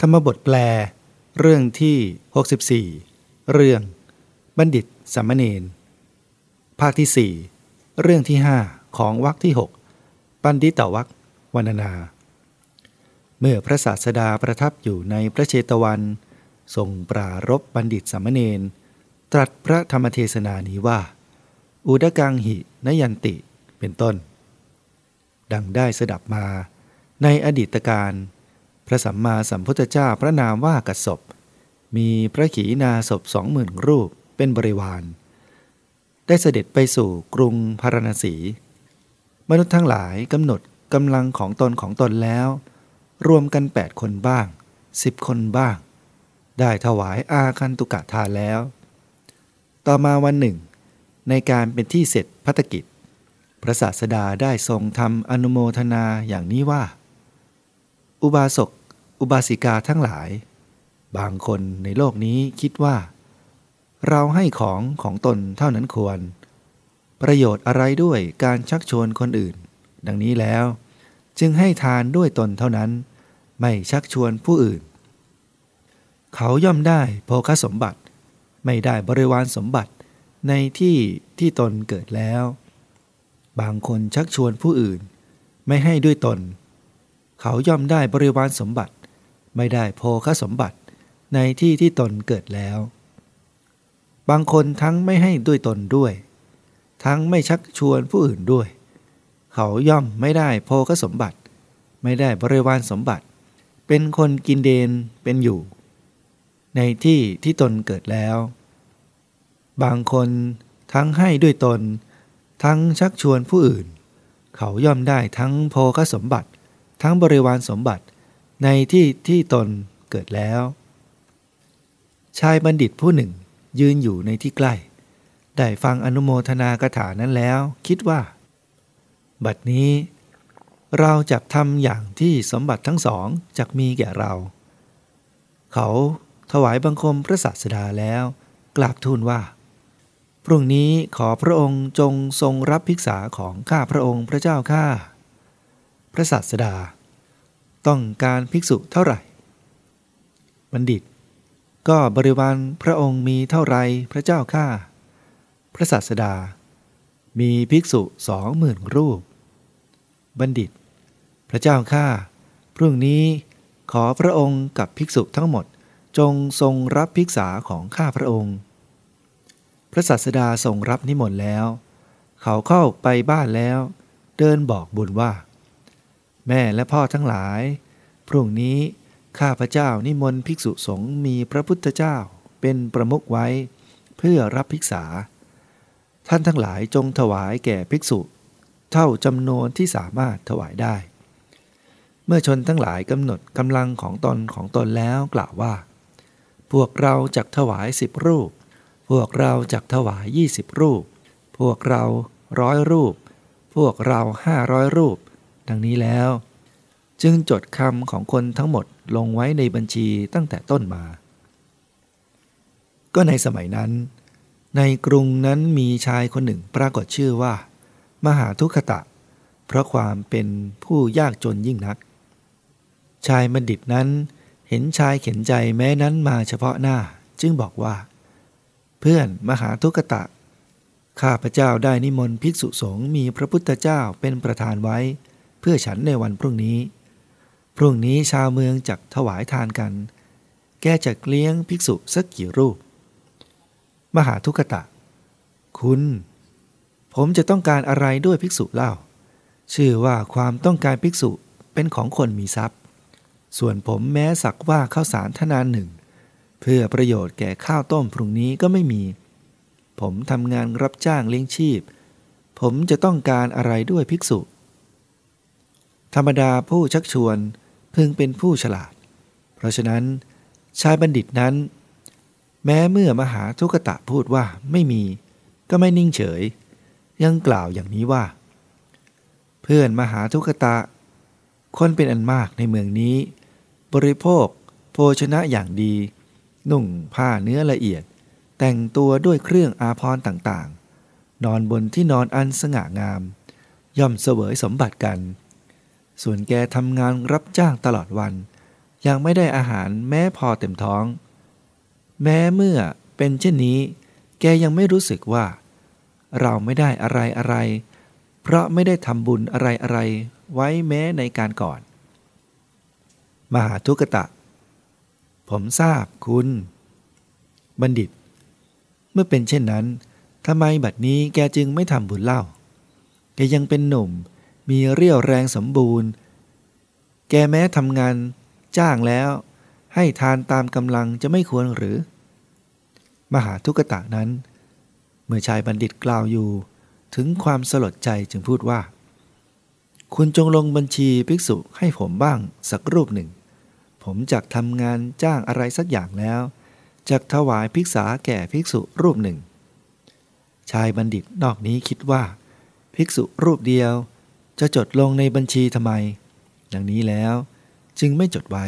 ธรรมบทแปล เรื่องที่ 64 เรื่อง บัณฑิตสามเณรภาคที่ 4 เรื่องที่ 5 ของวรรคที่ 6 ปันดิตวักวรรณนา เมื่อพระศาสดาประทับอยู่ในพระเชตวัน ทรงปรารบบัณฑิตสามเณรตรัสพระธรรมเทศนานี้ว่า อุดกังหินยันติเป็นต้น ดังได้สดับมาในอดีตการ พระสัมมาสัมพุทธเจ้าพระนามว่ากัสศพมีพระขีณาศพสองหมื่นรูปเป็นบริวาร ได้เสด็จไปสู่กรุงพาราณสี มนุษย์ทั้งหลายกำหนดกำลังของตนของตนแล้ว รวมกันแปดคนบ้างสิบคนบ้าง ได้ถวายอาคันตุกะทานแล้ว ต่อมาวันหนึ่ง ในการเป็นที่เสร็จพัฒกิจ พระศาสดาได้ทรงทำอนุโมทนาอย่างนี้ว่า อุบาสก อุบาสิกาทั้งหลาย บางคนในโลกนี้คิดว่า เราให้ของของตนเท่านั้นควร ประโยชน์อะไรด้วยการชักชวนคนอื่น ดังนี้แล้ว จึงให้ทานด้วยตนเท่านั้น ไม่ชักชวนผู้อื่น เขาย่อมได้โภคสมบัติ ไม่ได้บริวารสมบัติในที่ที่ตนเกิดแล้ว บางคนชักชวนผู้อื่น ไม่ให้ด้วยตน เขาย่อมได้บริวารสมบัติ ไม่ได้โภคสมบัติในที่ที่ตนเกิดแล้ว บางคนทั้งไม่ให้ด้วยตนด้วย ทั้งไม่ชักชวนผู้อื่นด้วย เขาย่อมไม่ได้โภคสมบัติ ไม่ได้บริวารสมบัติ เป็นคนกินเดนเป็นอยู่ ในที่ที่ตนเกิดแล้ว บางคนทั้งให้ด้วยตน ทั้งชักชวนผู้อื่น เขาย่อมได้ทั้งโภคสมบัติ ทั้งบริวารสมบัติ ในที่ที่ตนเกิดแล้ว ชายบัณฑิตผู้หนึ่งยืนอยู่ในที่ใกล้ ได้ฟังอนุโมทนากถานั้นแล้ว คิดว่า บัดนี้ เราจะทำอย่างที่สมบัติทั้งสองจะมีแก่เรา เขาถวายบังคมพระศาสดาแล้วกราบทูลว่า พรุ่งนี้ขอพระองค์จงทรงรับภิกษาของข้าพระองค์พระเจ้าข้าพระศาสดา ต้องการภิกษุเท่าไหร่ บัณฑิต ก็บริวารพระองค์มีเท่าไรพระเจ้าข้าพระศาสดา มีภิกษุสองหมื่นรูป บัณฑิต พระเจ้าข้าพรุ่งนี้ขอพระองค์กับภิกษุทั้งหมดจงทรงรับภิกษาของข้าพระองค์ พระศาสดาทรงรับนิมนต์แล้ว เขาเข้าไปบ้านแล้ว เดินบอกบุญว่า แม่และพ่อทั้งหลาย พรุ่งนี้ข้าพระเจ้านิมนต์ภิกษุสงฆ์มีพระพุทธเจ้าเป็นประมุขไว้ เพื่อรับภิกษา ท่านทั้งหลายจงถวายแก่ภิกษุ เท่าจำนวนที่สามารถถวายได้ เมื่อชนทั้งหลายกำหนดกำลังของตนของตนแล้วกล่าวว่า พวกเราจักถวายสิบรูป พวกเราจักถวายยี่สิบรูป พวกเราร้อยรูป พวกเราห้าร้อยรูป ดังนี้แล้ว จึงจดคำของคนทั้งหมดลงไว้ในบัญชีตั้งแต่ต้นมา ก็ในสมัยนั้น ในกรุงนั้นมีชายคนหนึ่งปรากฏชื่อว่า มหาทุคตะ เพราะความเป็นผู้ยากจนยิ่งนัก ชายบัณฑิตนั้นเห็นชายเข็นใจแม้นั้นมาเฉพาะหน้าจึงบอกว่า เพื่อนมหาทุกตะ ข้าพระเจ้าได้นิมนต์ภิกษุสงฆ์มีพระพุทธเจ้าเป็นประธานไว้ พื่อฉันในวันพรุ่งนี้ พรุ่งนี้ชาวเมืองจักถวายทานกัน แกจะเลี้ยงภิกษุสักกี่รูป มหาทุกตะ คุณ ผมจะต้องการอะไรด้วยภิกษุเล่า ชื่อว่าความต้องการภิกษุเป็นของคนมีทรัพย์ ส่วนผมแม้สักว่าข้าวสารทนานหนึ่ง เพื่อประโยชน์แก่ข้าวต้มพรุ่งนี้ก็ไม่มี ผมทำงานรับจ้างเลี้ยงชีพ ผมจะต้องการอะไรด้วยภิกษุ ธรรมดาผู้ชักชวนพึงเป็นผู้ฉลาด เพราะฉะนั้น ชายบัณฑิตนั้น แม้เมื่อมหาทุกตะพูดว่าไม่มี ก็ไม่นิ่งเฉย ยังกล่าวอย่างนี้ว่า เพื่อนมหาทุกตะ คนเป็นอันมากในเมืองนี้ บริโภค โภชนะอย่างดี นุ่งผ้าเนื้อละเอียด แต่งตัวด้วยเครื่องอาภรณ์ต่างๆ นอนบนที่นอนอันสง่างาม ย่อมเสวยสมบัติกัน ส่วนแกทำงานรับจ้างตลอดวัน ยังไม่ได้อาหารแม้พอเต็มท้อง แม้เมื่อเป็นเช่นนี้ แกยังไม่รู้สึกว่า เราไม่ได้อะไรอะไร เพราะไม่ได้ทำบุญอะไรอะไรไว้แม้ในการก่อน มหาทุกตะ ผมทราบคุณ บัณฑิต เมื่อเป็นเช่นนั้นทำไมบัดนี้แกจึงไม่ทำบุญเล่า แกยังเป็นหนุ่ม มีเรี่ยวแรงสมบูรณ์ แกแม้ทำงานจ้างแล้ว ให้ทานตามกำลังจะไม่ควรหรือ มหาทุกตะนั้น เมื่อชายบัณฑิตกล่าวอยู่ ถึงความสลดใจจึงพูดว่า คุณจงลงบัญชีภิกษุให้ผมบ้างสักรูปหนึ่ง ผมจักทำงานจ้างอะไรสักอย่างแล้วจักถวายภิกษาแก่ภิกษุรูปหนึ่ง ชายบัณฑิตนอกนี้คิดว่า ภิกษุรูปเดียว จะจดลงในบัญชีทำไม ดังนี้แล้วจึงไม่จดไว้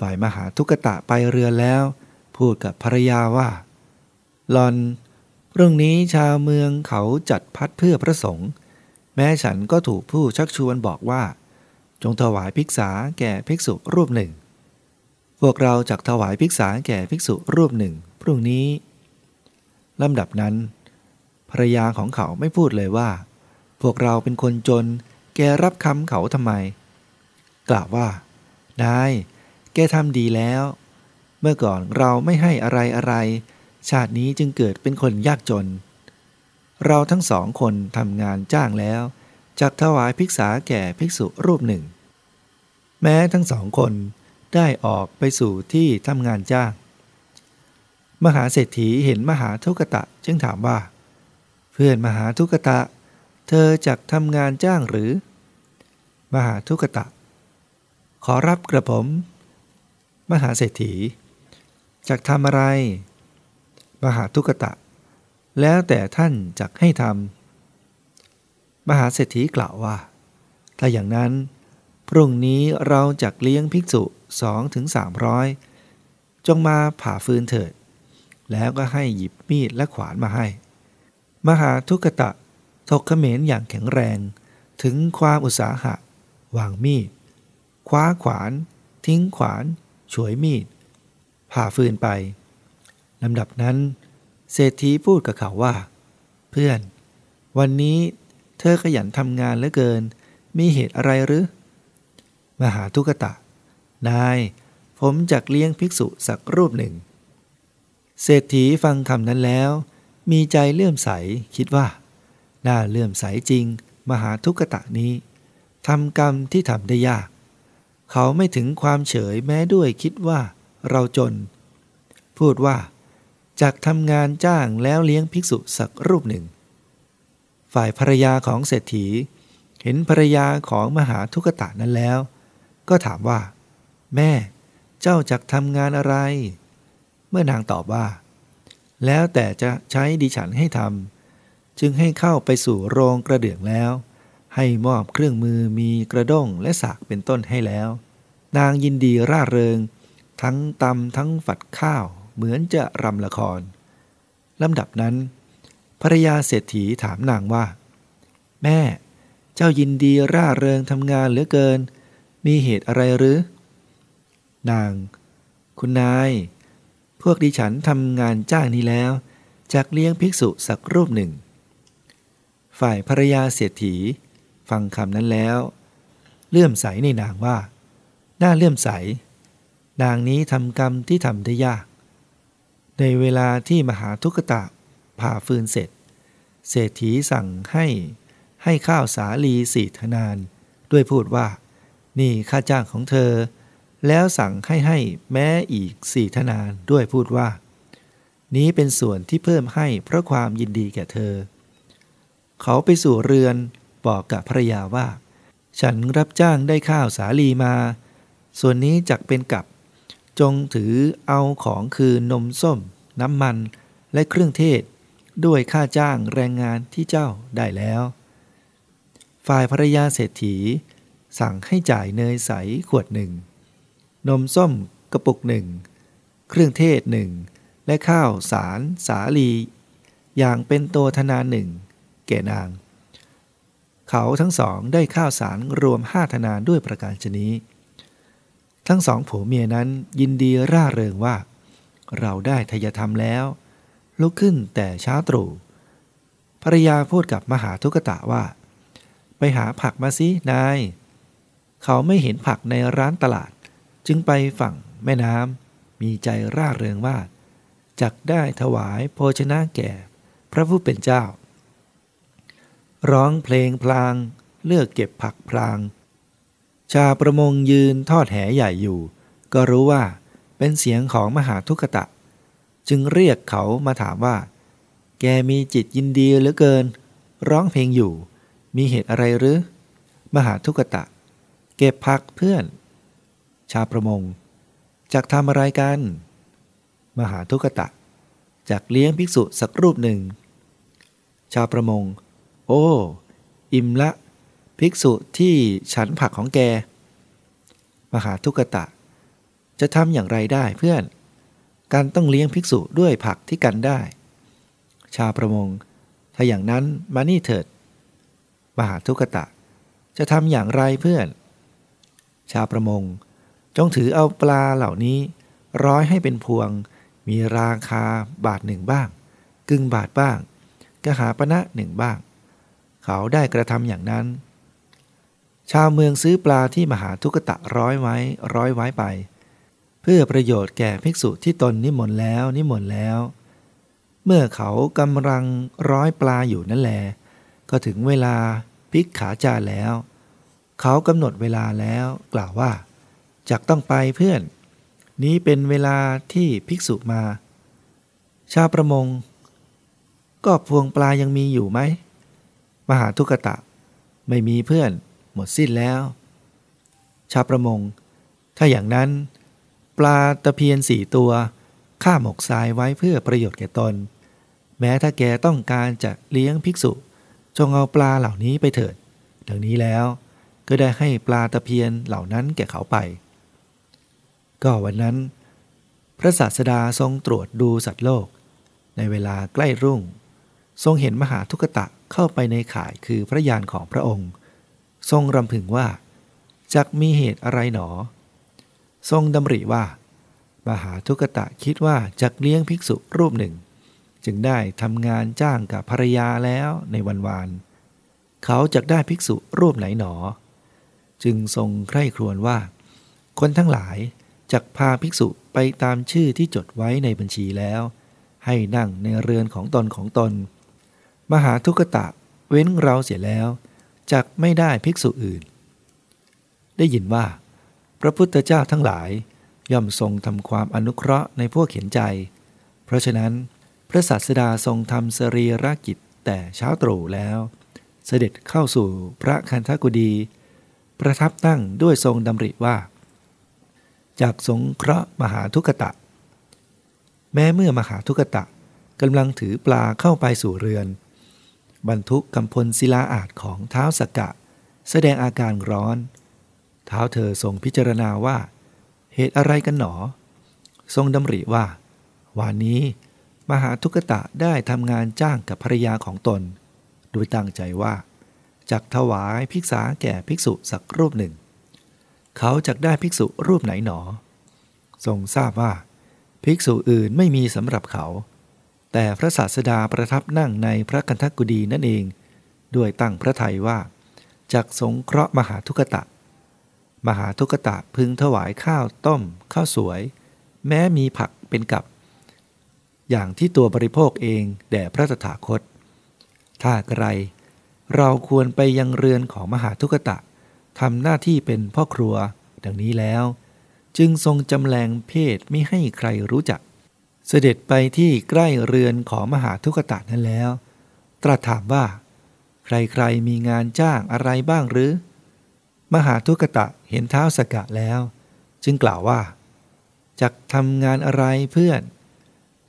ฝ่ายมหาทุกตะไปเรือแล้ว พูดกับภรรยาว่าหลอน เรื่องนี้ชาวเมืองเขาจัดพัดเพื่อพระสงฆ์แม้ฉันก็ถูกผู้ชักชวนบอกว่า จงถวายภิกษาแก่ภิกษุรูปหนึ่ง พวกเราจักถวายภิกษาแก่ภิกษุรูปหนึ่ง พรุ่งนี้ลำดับนั้นภรรยาของเขาไม่พูดเลยว่า พวกเราเป็นคนจน แกรับคำเขาทำไม กล่าวว่า นาย แกทำดีแล้ว เมื่อก่อนเราไม่ให้อะไรอะไร ชาตินี้จึงเกิดเป็นคนยากจน เราทั้งสองคนทำงานจ้างแล้วจักถวายภิกษาแก่ภิกษุรูปหนึ่ง แม้ทั้งสองคนได้ออกไปสู่ที่ทำงานจ้าง มหาเศรษฐีเห็นมหาทุกตะจึงถามว่า เพื่อนมหาทุกตะ เธอจักทำงานจ้างหรือ มหาทุกตะ ขอรับกระผม มหาเศรษฐีจักทำอะไร มหาทุกตะ แล้วแต่ท่านจักให้ทำมหาเศรษฐีกล่าวว่า ถ้าอย่างนั้น พรุ่งนี้เราจักเลี้ยงภิกษุสองถึงสามร้อยจงมาผ่าฟืนเถิด แล้วก็ให้หยิบมีดและขวานมาให้ มหาทุกตะ ถกเขมรอย่างแข็งแรง ถึงความอุตสาหะ วางมีด คว้าขวาน ทิ้งขวานฉวยมีด ผ่าฟืนไปลำดับนั้น เศรษฐีพูดกับเขาว่า เพื่อน วันนี้เธอขยันทำงานเหลือเกิน มีเหตุอะไรหรือ มหาทุกตะ นาย ผมจักเลี้ยงภิกษุสักรูปหนึ่ง เศรษฐีฟังคำนั้นแล้ว มีใจเลื่อมใสคิดว่า น่าเลื่อมใสจริง มหาทุกตะนี้ทำกรรมที่ทำได้ยาก เขาไม่ถึงความเฉยแม้ด้วยคิดว่าเราจน พูดว่าจากทำงานจ้างแล้วเลี้ยงภิกษุสักรูปหนึ่ง ฝ่ายภรรยาของเศรษฐี เห็นภรรยาของมหาทุกตะนั้นแล้ว ก็ถามว่า แม่เจ้าจักทำงานอะไร เมื่อนางตอบว่า แล้วแต่จะใช้ดิฉันให้ทำ จึงให้เข้าไปสู่โรงกระเดื่องแล้ว ให้มอบเครื่องมือมีกระด้งและสากเป็นต้นให้แล้ว นางยินดีร่าเริง ทั้งตำทั้งฝัดข้าวเหมือนจะรำละครลำดับนั้นภรรยาเศรษฐีถามนางว่า แม่ เจ้ายินดีร่าเริงทำงานเหลือเกิน มีเหตุอะไรหรือ นาง คุณนาย พวกดิฉันทำงานจ้างนี้แล้วจากเลี้ยงภิกษุสักรูปหนึ่ง ฝ่ายภรรยาเศรษฐี ฟังคำนั้นแล้ว เลื่อมใสในนางว่า น่าเลื่อมใส นางนี้ทำกรรมที่ทำได้ยาก ในเวลาที่มหาทุกตะผ่าฟืนเสร็จ เศรษฐีสั่งให้ให้ข้าวสาลีสี่ทนาน ด้วยพูดว่า นี่ค่าจ้างของเธอ แล้วสั่งให้ให้แม้อีกสี่ทนานด้วยพูดว่า นี้เป็นส่วนที่เพิ่มให้เพราะความยินดีแก่เธอ เขาไปสู่เรือนบอกกับภรรยาว่า ฉันรับจ้างได้ข้าวสาลีมา ส่วนนี้จักเป็นกับ จงถือเอาของคือนมส้ม น้ำมันและเครื่องเทศ ด้วยค่าจ้างแรงงานที่เจ้าได้แล้ว ฝ่ายภรรยาเศรษฐี สั่งให้จ่ายเนยใสขวดหนึ่ง นมส้มกระปุกหนึ่ง เครื่องเทศหนึ่งและข้าวสารสาลี อย่างเป็นตัวธนาหนึ่ง แก่นาง เขาทั้งสองได้ข้าวสารรวมห้าธนานด้วยประการชนี้ ทั้งสองผัวเมียนั้นยินดีร่าเริงว่า เราได้ทยธรรมแล้ว ลุกขึ้นแต่เช้าตรู่ภรรยาพูดกับมหาทุกตะว่า ไปหาผักมาสินาย เขาไม่เห็นผักในร้านตลาด จึงไปฝั่งแม่น้ำมีใจร่าเริงว่าจักได้ถวายโภชนะแก่ พระผู้เป็นเจ้า ร้องเพลงพลาง เลือกเก็บผักพลาง ชาประมงยืนทอดแหใหญ่อยู่ ก็รู้ว่าเป็นเสียงของมหาทุกตะ จึงเรียกเขามาถามว่า แกมีจิตยินดีเหลือเกิน ร้องเพลงอยู่ มีเหตุอะไรหรือ มหาทุกตะ เก็บผักเพื่อน ชาประมงจักทำอะไรกัน มหาทุกตะจากเลี้ยงภิกษุสักรูปหนึ่ง ชาประมง อ้ อิ่มละ ภิกษุที่ฉันผักของแก มหาทุกตะ จะทำอย่างไรได้เพื่อน การต้องเลี้ยงภิกษุด้วยผักที่กันได้ ชาวประมง ถ้าอย่างนั้นมานี่เถิด มหาทุกตะ จะทำอย่างไรเพื่อน ชาวประมง จงถือเอาปลาเหล่านี้ ร้อยให้เป็นพวง มีราคาบาทหนึ่งบ้าง กึ่งบาทบ้างกหาปณะหนึ่งบ้าง เขาได้กระทำอย่างนั้น ชาวเมืองซื้อปลาที่มหาทุกตะร้อยไว้ร้อยไว้ไป เพื่อประโยชน์แก่ภิกษุที่ตนนิมนต์แล้วนิมนต์แล้ว เมื่อเขากำลังร้อยปลาอยู่นั่นแล ก็ถึงเวลาพิกขาจาแล้ว เขากำหนดเวลาแล้วกล่าวว่าจักต้องไปเพื่อน นี้เป็นเวลาที่ภิกษุมา ชาวประมง ก็พวงปลายังมีอยู่ไหม มหาทุกตะ ไม่มีเพื่อน หมดสิ้นแล้ว ชาวประมง ถ้าอย่างนั้น ปลาตะเพียนสี่ตัวข้าหมกทรายไว้เพื่อประโยชน์แก่ตน แม้ถ้าแกต้องการจะเลี้ยงภิกษุ จงเอาปลาเหล่านี้ไปเถิด ดังนี้แล้วก็ได้ให้ปลาตะเพียนเหล่านั้นแก่เขาไป ก็วันนั้น พระศาสดาทรงตรวจดูสัตว์โลก ในเวลาใกล้รุ่ง ทรงเห็นมหาทุกตะ เข้าไปในข่ายคือพระยานของพระองค์ ทรงรำพึงว่าจักมีเหตุอะไรหนอ ทรงดำริว่า มหาทุกตะคิดว่าจักเลี้ยงภิกษุรูปหนึ่ง จึงได้ทำงานจ้างกับภรรยาแล้วในวันวานเขาจะได้ภิกษุรูปไหนหนอ จึงทรงใคร่ครวญว่า คนทั้งหลายจักพาภิกษุไปตามชื่อที่จดไว้ในบัญชีแล้ว ให้นั่งในเรือนของตนของตน มหาทุกตะเว้นเราเสียแล้วจักไม่ได้ภิกษุอื่น ได้ยินว่า พระพุทธเจ้าทั้งหลายย่อมทรงทำความอนุเคราะห์ในพวกเขียนใจ เพราะฉะนั้นพระศาสดาทรงทำสรีรากิจแต่เช้าตรู่แล้ว เสด็จเข้าสู่พระคันธกุดี ประทับตั้งด้วยทรงดำริว่า จากสงเคราะห์มหาทุกตะ แม้เมื่อมหาทุกตะกำลังถือปลาเข้าไปสู่เรือน บรรทุกกำพลศิลาอาจของเท้าสกกะ แสดงอาการร้อน เท้าเธอทรงพิจารณาว่า เหตุอะไรกันหนอ ทรงดำริว่า วันนี้ มหาทุกตะได้ทำงานจ้างกับภรยาของตน โดยตั้งใจว่าจักถวายภิกษาแก่ภิกษุสักรูปหนึ่ง เขาจะได้ภิกษุรูปไหนหนอ ทรงทราบว่า ภิกษุอื่นไม่มีสำหรับเขา แต่พระศาสดาประทับนั่งในพระกันทกุดีนั่นเอง ด้วยตั้งพระทัยว่าจากสงเคราะห์มหาทุกตะ มหาทุกตะพึงถวายข้าวต้ม ข้าวสวย แม้มีผักเป็นกับ อย่างที่ตัวบริโภคเองแด่พระตถาคต ถ้าไกรเราควรไปยังเรือนของมหาทุกตะทำหน้าที่เป็นพ่อครัว ดังนี้แล้ว จึงทรงจำแรงเพศไม่ให้ใครรู้จัก เสด็จไปที่ใกล้เรือนของมหาทุกตะนั้นแล้ว ตรัสถามว่า ใครๆมีงานจ้างอะไรบ้างหรือ มหาทุกตะเห็นเท้าสกะแล้ว จึงกล่าวว่าจักทำงานอะไรเพื่อน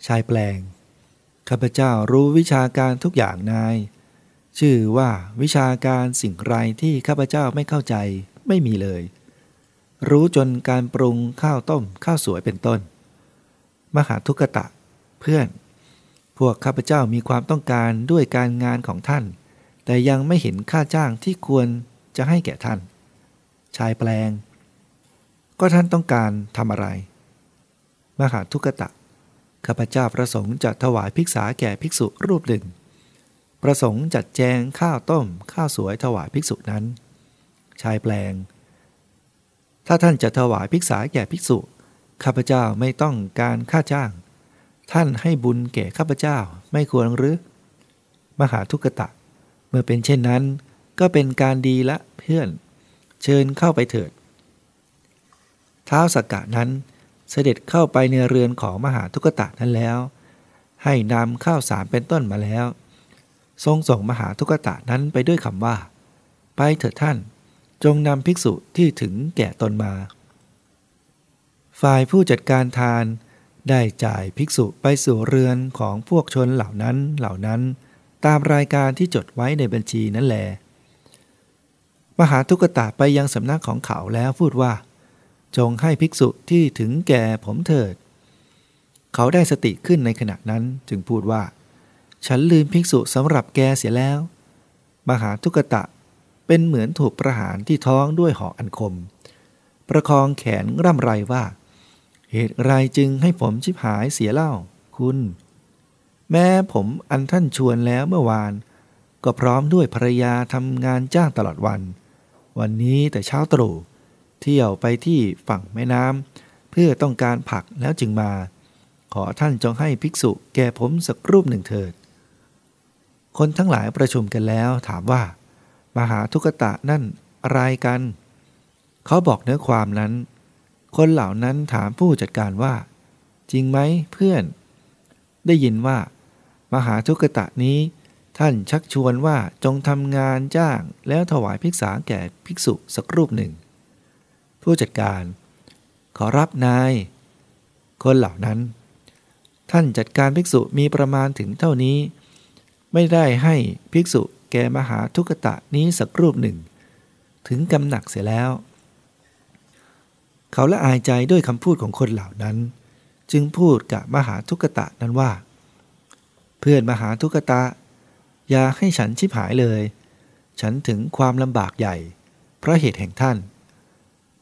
ชายแปลงข้าพเจ้ารู้วิชาการทุกอย่างนาย ชื่อว่าวิชาการสิ่งไรที่ข้าพเจ้าไม่เข้าใจไม่มีเลย รู้จนการปรุงข้าวต้มข้าวสวยเป็นต้น มหาทุกตะ เพื่อน พวกข้าพเจ้ามีความต้องการด้วยการงานของท่าน แต่ยังไม่เห็นค่าจ้างที่ควรจะให้แก่ท่าน ชายแปลง ก็ท่านต้องการทำอะไร มหาทุกตะ ข้าพเจ้าประสงค์จะถวายภิกษาแก่ภิกษุรูปหนึ่ง ประสงค์จัดแจงข้าวต้ม ข้าวสวยถวายภิกษุนั้น ชายแปลงถ้าท่านจะถวายภิกษาแก่ภิกษุ ข้าพเจ้าไม่ต้องการค่าจ้าง ท่านให้บุญแก่ข้าพเจ้าไม่ควรหรือ มหาทุกตะ เมื่อเป็นเช่นนั้น ก็เป็นการดีละเพื่อน เชิญเข้าไปเถิด เท้าสกกะนั้นเสด็จเข้าไปในเรือนของมหาทุกตะนั้นแล้ว ให้นำข้าวสารเป็นต้นมาแล้ว ทรงส่งมหาทุกตะนั้นไปด้วยคำว่า ไปเถิดท่าน จงนำภิกษุที่ถึงแก่ตนมา ฝ่ายผู้จัดการทาน ได้จ่ายภิกษุไปสู่เรือนของพวกชนเหล่านั้นเหล่านั้น ตามรายการที่จดไว้ในบัญชีนั่นแหละมหาทุกตะไปยังสำนักของเขาแล้วพูดว่า จงให้ภิกษุที่ถึงแก่ผมเถิด เขาได้สติขึ้นในขณะนั้นจึงพูดว่า ฉันลืมภิกษุสำหรับแกเสียแล้ว มหาทุกตะเป็นเหมือนถูกประหารที่ท้องด้วยหอกอันคม ประคองแขนร่ำไรว่า เหตุไรจึงให้ผมชิบหายเสียเล่า คุณ แม้ผมอันท่านชวนแล้วเมื่อวาน ก็พร้อมด้วยภรรยาทำงานจ้างตลอดวัน วันนี้แต่เช้าตรู่เที่ยวไปที่ฝั่งแม่น้ำเพื่อต้องการผักแล้วจึงมา ขอท่านจงให้ภิกษุแก่ผมสักรูปหนึ่งเถิด คนทั้งหลายประชุมกันแล้วถามว่า มหาทุกตะนั่นอะไรกัน เขาบอกเนื้อความนั้น คนเหล่านั้นถามผู้จัดการว่า จริงไหมเพื่อน ได้ยินว่า มหาทุกตะนี้ ท่านชักชวนว่าจงทำงานจ้างแล้วถวายภิกษาแก่ภิกษุสักรูปหนึ่ง ผู้จัดการ ขอรับนาย คนเหล่านั้น ท่านจัดการภิกษุมีประมาณถึงเท่านี้ ไม่ได้ให้ภิกษุแกมหาทุกตะนี้สักรูปหนึ่ง ถึงกำหนักเสียแล้ว เขาละอายใจด้วยคำพูดของคนเหล่านั้น จึงพูดกับมหาทุกตะนั้นว่า เพื่อนมหาทุกตะ อย่าให้ฉันชิบหายเลย ฉันถึงความลำบากใหญ่ เพราะเหตุแห่งท่าน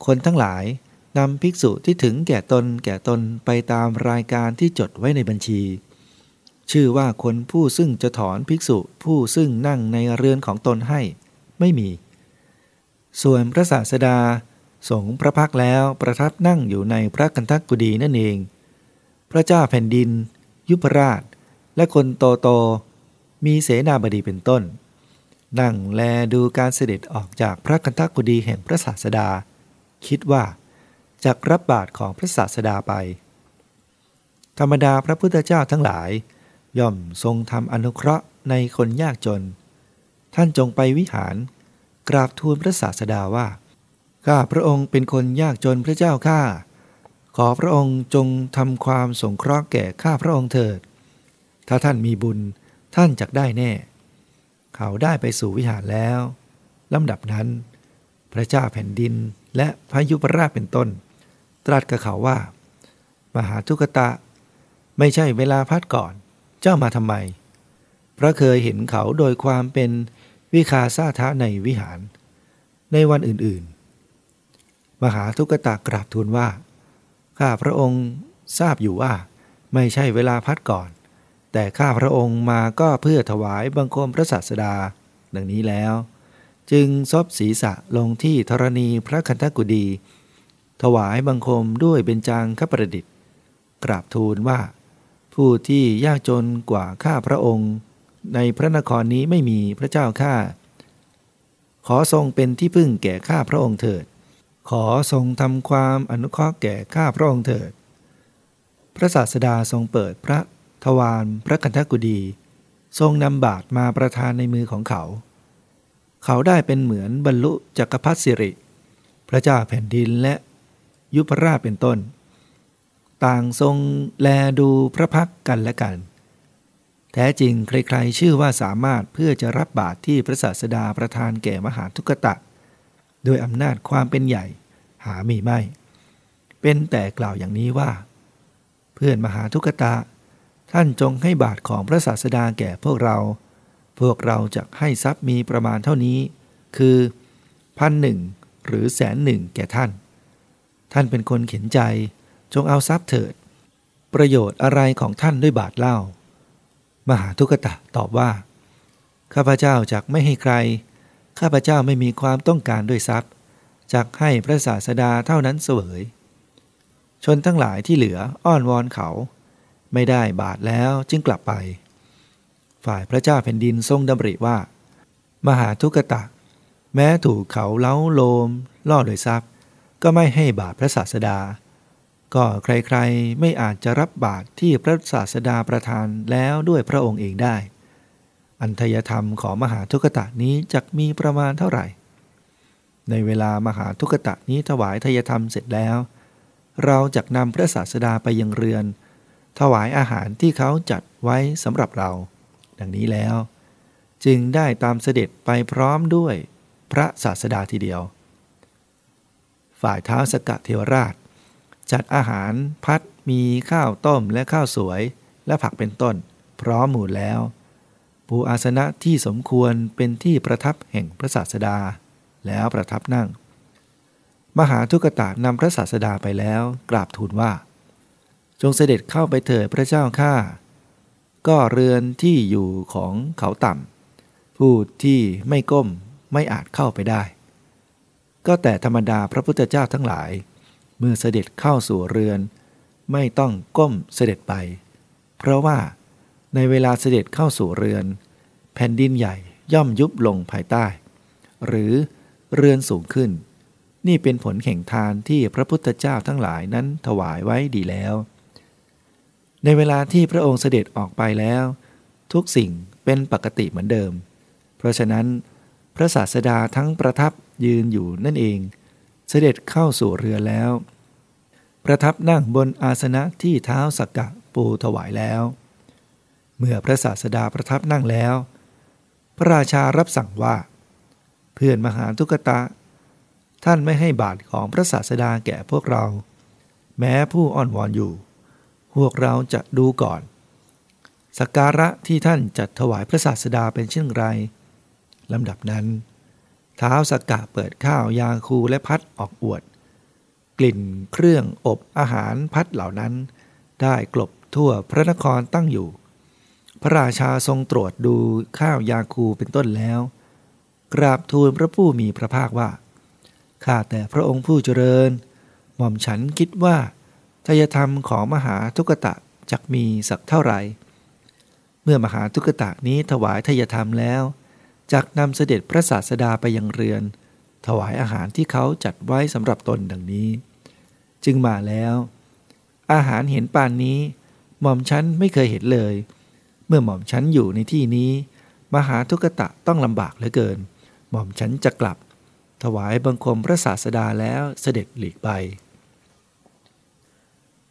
คนทั้งหลายนำภิกษุที่ถึงแก่ตนแก่ตนไปตามรายการที่จดไว้ในบัญชี ชื่อว่าคนผู้ซึ่งจะถอนภิกษุผู้ซึ่งนั่งในเรือนของตนให้ไม่มี ส่วนพระศาสดา สงพระพักแล้วประทับนั่งอยู่ในพระกันทักกุดีนั่นเอง พระเจ้าแผ่นดิน ยุพราช และคนโตโต มีเสนาบดีเป็นต้น นั่งแลดูการเสด็จออกจากพระกันทักกุดีแห่งพระศาสดา คิดว่าจะรับบาตรของพระศาสดาไป ธรรมดาพระพุทธเจ้าทั้งหลาย ย่อมทรงทำอนุเคราะห์ในคนยากจน ท่านจงไปวิหาร กราบทูลพระศาสดาว่า ข้าพระองค์เป็นคนยากจนพระเจ้าข้า ขอพระองค์จงทำความสงเคราะห์แก่ข้าพระองค์เถิด ถ้าท่านมีบุญท่านจักได้แน่ เขาได้ไปสู่วิหารแล้วลำดับนั้น พระเจ้าแผ่นดินและพายุปราชเป็นต้น ตรัสกับเขาว่า มหาทุกตะ ไม่ใช่เวลาพัดก่อน เจ้ามาทำไมเพราะเคยเห็นเขาโดยความเป็นวิคาซาทะในวิหาร ในวันอื่น มหาทุกตะกราบทูลว่า ข้าพระองค์ทราบอยู่ว่า ไม่ใช่เวลาพัดก่อน แต่ข้าพระองค์มาก็เพื่อถวายบังคมพระศาสดา ดังนี้แล้ว จึงซบศีรษะลงที่ธรณีพระคันธกุดีถวายบังคมด้วยเบญจางคประดิษฐ์ กราบทูลว่า ผู้ที่ยากจนกว่าข้าพระองค์ ในพระนครนี้ไม่มีพระเจ้าข้าขอทรงเป็นที่พึ่งแก่ข้าพระองค์เถิด ขอทรงทำความอนุเคราะห์แก่ข้าพระองค์เถิด พระศาสดาทรงเปิดพระทวารพระคันธกุดี ทรงนำบาทมาประทานในมือของเขา เขาได้เป็นเหมือนบรรลุจักรพรรดิสิริ พระเจ้าแผ่นดินและยุพราชเป็นต้น ต่างทรงแลดูพระพักกันและกัน แท้จริงใครๆชื่อว่าสามารถเพื่อจะรับบาตรที่พระศาสดาประทานแก่มหาทุกตะ โดยอำนาจความเป็นใหญ่ หามีไม่ เป็นแต่กล่าวอย่างนี้ว่า เพื่อนมหาทุกตะ ท่านจงให้บาตรของพระศาสดาแก่พวกเรา พวกเราจะให้ทรัพย์มีประมาณเท่านี้ คือพันหนึ่งหรือแสนหนึ่งแก่ท่าน ท่านเป็นคนเข็นใจ จงเอาทรัพย์เถิด ประโยชน์อะไรของท่านด้วยบาทเล่า มหาทุกตะตอบว่า ข้าพเจ้าจากไม่ให้ใคร ข้าพเจ้าไม่มีความต้องการด้วยทรัพย์จากให้พระศาสดาเท่านั้นเสวยชนทั้งหลายที่เหลืออ้อนวอนเขา ไม่ได้บาทแล้วจึงกลับไป ฝ่ายพระเจ้าแผ่นดินทรงดำริว่า มหาทุกตะ แม้ถูกเขาเล้าโลม ล่อโดยทรัพย์ ก็ไม่ให้บาทพระศาสดา ก็ใครๆไม่อาจจะรับบาทที่พระศาสดาประทานแล้วด้วยพระองค์เองได้ อันทยธรรมของมหาทุกตะนี้จะมีประมาณเท่าไหร่ ในเวลามหาทุกตะนี้ถวายทยธรรมเสร็จแล้ว เราจะนำพระศาสดาไปยังเรือน ถวายอาหารที่เขาจัดไว้สำหรับเรา ดังนี้แล้ว จึงได้ตามเสด็จไปพร้อมด้วยพระศาสดาทีเดียว ฝ่ายเท้าสกะเทวราช จัดอาหารพัดมีข้าวต้มและข้าวสวยและผักเป็นต้น พร้อมหมู่แล้ว ปูอาสนะที่สมควรเป็นที่ประทับแห่งพระศาสดา แล้วประทับนั่ง มหาทุกตะนำพระศาสดาไปแล้วกราบทูลว่า จงเสด็จเข้าไปเถิดพระเจ้าข้าก็เรือนที่อยู่ของเขาต่ำผู้ที่ไม่ก้มไม่อาจเข้าไปได้ ก็แต่ธรรมดาพระพุทธเจ้าทั้งหลาย เมื่อเสด็จเข้าสู่เรือน ไม่ต้องก้มเสด็จไป เพราะว่า ในเวลาเสด็จเข้าสู่เรือน แผ่นดินใหญ่ย่อมยุบลงภายใต้ หรือเรือนสูงขึ้น นี่เป็นผลแห่งทานที่พระพุทธเจ้าทั้งหลายนั้นถวายไว้ดีแล้ว ในเวลาที่พระองค์เสด็จออกไปแล้ว ทุกสิ่งเป็นปกติเหมือนเดิม เพราะฉะนั้น พระศาสดาทั้งประทับยืนอยู่นั่นเอง เสด็จเข้าสู่เรือแล้ว ประทับนั่งบนอาสนะที่เท้าสักกะปูถวายแล้ว เมื่อพระศาสดาประทับนั่งแล้ว พระราชารับสั่งว่า เพื่อนมหาทุกตะ ท่านไม่ให้บาทของพระศาสดาแก่พวกเรา แม้ผู้อ้อนวอนอยู่ พวกเราจะดูก่อนสักการะที่ท่านจัดถวายพระศาสดาเป็นเช่นไรลำดับนั้น เท้าสกกะเปิดข้าวยาคูและพัดออกอวด กลิ่นเครื่องอบอาหารพัดเหล่านั้น ได้กลบทั่วพระนครตั้งอยู่ พระราชาทรงตรวจดูข้าวยาคูเป็นต้นแล้ว กราบทูลพระผู้มีพระภาคว่า ข้าแต่พระองค์ผู้เจริญ หม่อมฉันคิดว่าทายธรรมของมหาทุกตะจักมีสักเท่าไหร่ เมื่อมหาทุกตะนี้ถวายทายธรรมแล้วจักนำเสด็จพระศาสดาไปยังเรือน ถวายอาหารที่เขาจัดไว้สำหรับตนดังนี้ จึงมาแล้ว อาหารเห็นปานนี้หม่อมฉันไม่เคยเห็นเลย เมื่อหม่อมฉันอยู่ในที่นี้ มหาทุกตะต้องลำบากเหลือเกิน หม่อมฉันจะกลับ ถวายบังคมพระศาสดาแล้วเสด็จหลีกไป